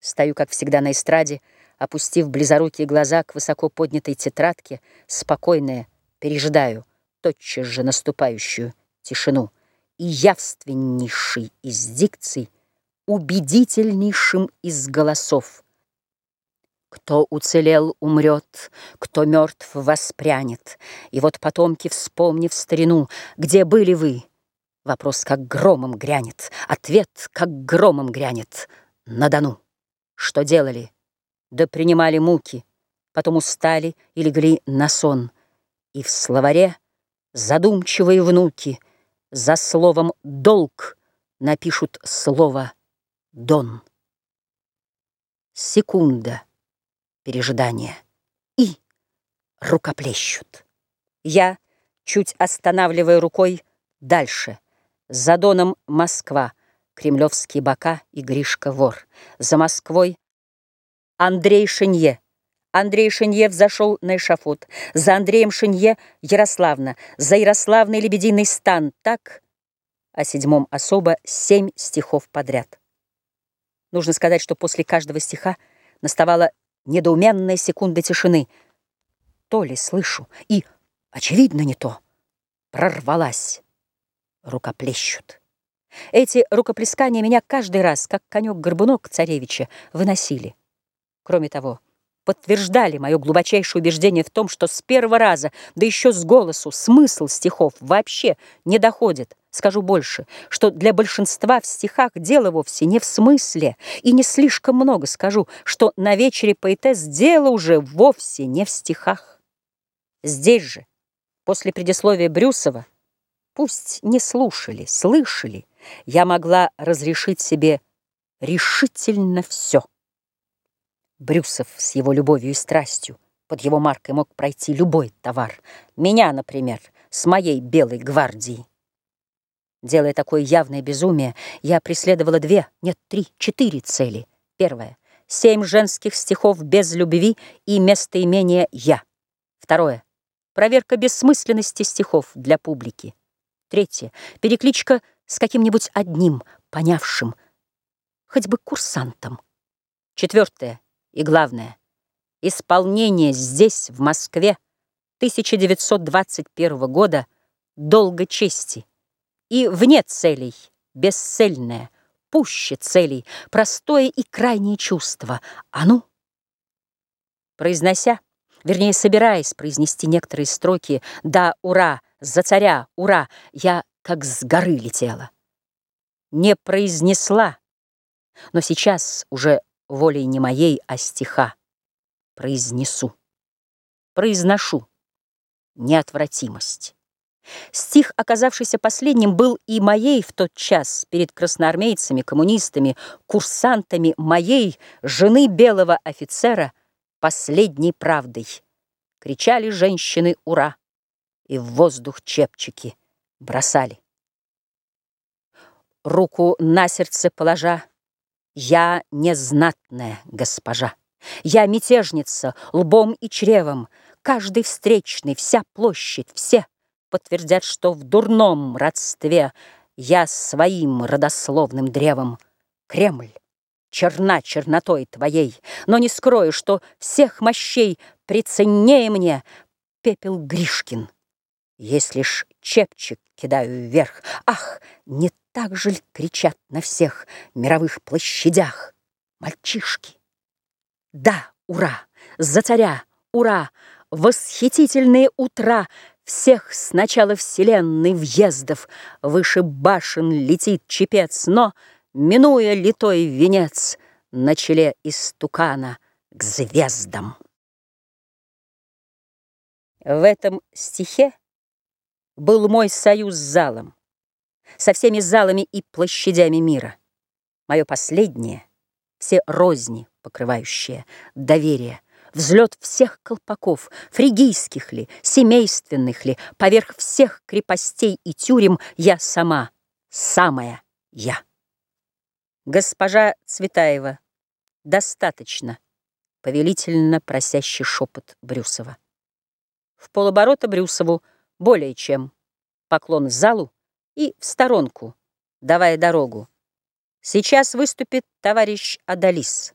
Стою, как всегда, на эстраде, опустив близорукие глаза к высоко поднятой тетрадке, спокойная, пережидаю тотчас же наступающую тишину и явственнейший из дикций, убедительнейшим из голосов. Кто уцелел, умрет, кто мертв, воспрянет. И вот потомки, вспомнив старину, где были вы? Вопрос как громом грянет, ответ как громом грянет на Дону. Что делали? Да принимали муки, Потом устали и легли на сон. И в словаре задумчивые внуки За словом «долг» напишут слово «дон». Секунда пережидания и рукоплещут. Я, чуть останавливая рукой, дальше. За доном Москва, Кремлевские бока и Гришка вор. За Москвой Андрей Шинье. Андрей Шинье взошел на эшафот. За Андреем Шинье Ярославна. За Ярославной Лебединый стан. Так о седьмом особо семь стихов подряд. Нужно сказать, что после каждого стиха наставала недоуменная секунда тишины. То ли слышу, и, очевидно, не то, прорвалась. Рукоплещут. Эти рукоплескания меня каждый раз, как конек-горбунок царевича, выносили. Кроме того, подтверждали мое глубочайшее убеждение в том, что с первого раза, да еще с голосу, смысл стихов вообще не доходит. Скажу больше, что для большинства в стихах дело вовсе не в смысле, и не слишком много скажу, что на вечере поэтесс дело уже вовсе не в стихах. Здесь же, после предисловия Брюсова, пусть не слушали, слышали, я могла разрешить себе решительно все. Брюсов с его любовью и страстью под его маркой мог пройти любой товар. Меня, например, с моей белой гвардией. Делая такое явное безумие, я преследовала две, нет, три, четыре цели. Первое — семь женских стихов без любви и местоимения «я». Второе — проверка бессмысленности стихов для публики. Третье — перекличка с каким-нибудь одним, понявшим, хоть бы курсантом. Четвертое и главное — исполнение здесь, в Москве, 1921 года долго чести и вне целей, бесцельное, пуще целей, простое и крайнее чувство. А ну! Произнося, вернее, собираясь произнести некоторые строки «Да, ура! За царя! Ура!» я как с горы летела. Не произнесла, но сейчас уже волей не моей, а стиха произнесу, произношу неотвратимость. Стих, оказавшийся последним, был и моей в тот час перед красноармейцами, коммунистами, курсантами моей, жены белого офицера, последней правдой. Кричали женщины «Ура!» и в воздух чепчики бросали. Руку на сердце положа, я незнатная госпожа. Я мятежница, лбом и чревом, Каждый встречный, вся площадь, все Подтвердят, что в дурном родстве Я своим родословным древом Кремль черна чернотой твоей, Но не скрою, что всех мощей Приценнее мне пепел Гришкин. Есть лишь чепчик кидаю вверх. Ах, не так же ли кричат на всех мировых площадях мальчишки? Да, ура! За царя! Ура! Восхитительные утра Всех с начала вселенной въездов Выше башен летит чепец, Но, минуя литой венец, На челе истукана к звездам. В этом стихе был мой союз с залом, со всеми залами и площадями мира. Мое последнее, все розни покрывающее, доверие, взлет всех колпаков, фригийских ли, семейственных ли, поверх всех крепостей и тюрем я сама, самая я. Госпожа Цветаева, достаточно, повелительно просящий шепот Брюсова. В полоборота Брюсову более чем поклон залу и в сторонку, давая дорогу. Сейчас выступит товарищ Адалис.